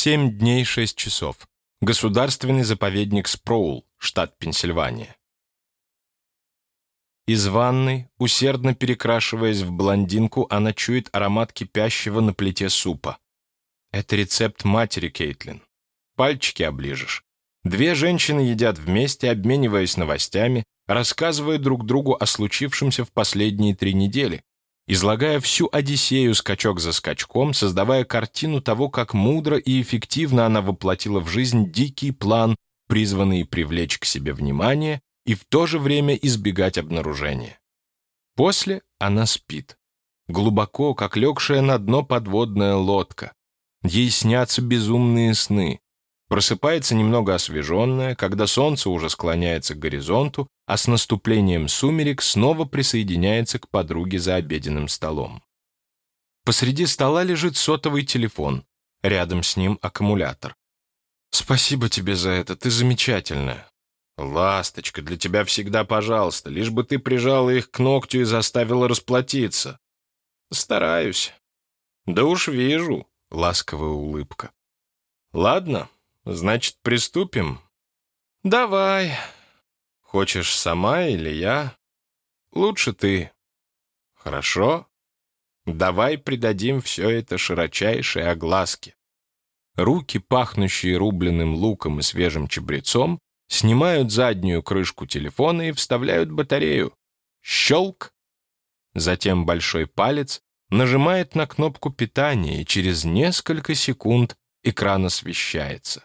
7 дней 6 часов. Государственный заповедник Спроул, штат Пенсильвания. Из ванной, усердно перекрашиваясь в блондинку, она чует аромат кипящего на плите супа. Это рецепт матери Кейтлин. Пальчики оближешь. Две женщины едят вместе, обмениваясь новостями, рассказывая друг другу о случившемся в последние три недели, излагая всю Одиссею скачок за скачком, создавая картину того, как мудро и эффективно она воплотила в жизнь дикий план, призванный привлечь к себе внимание и в то же время избегать обнаружения. После она спит. Глубоко, как легшая на дно подводная лодка. Ей снятся безумные сны. Просыпается немного освеженная, когда солнце уже склоняется к горизонту, а с наступлением сумерек снова присоединяется к подруге за обеденным столом. Посреди стола лежит сотовый телефон, рядом с ним аккумулятор. «Спасибо тебе за это, ты замечательная». «Ласточка, для тебя всегда пожалуйста, лишь бы ты прижала их к ногтю и заставила расплатиться». «Стараюсь». «Да уж вижу», — ласковая улыбка. «Ладно, Значит, приступим? Давай. Хочешь сама или я? Лучше ты. Хорошо. Давай придадим все это широчайшей огласке. Руки, пахнущие рубленым луком и свежим чабрецом, снимают заднюю крышку телефона и вставляют батарею. Щелк. Затем большой палец нажимает на кнопку питания, и через несколько секунд экран освещается.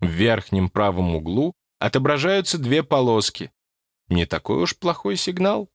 В верхнем правом углу отображаются две полоски. Не такой уж плохой сигнал.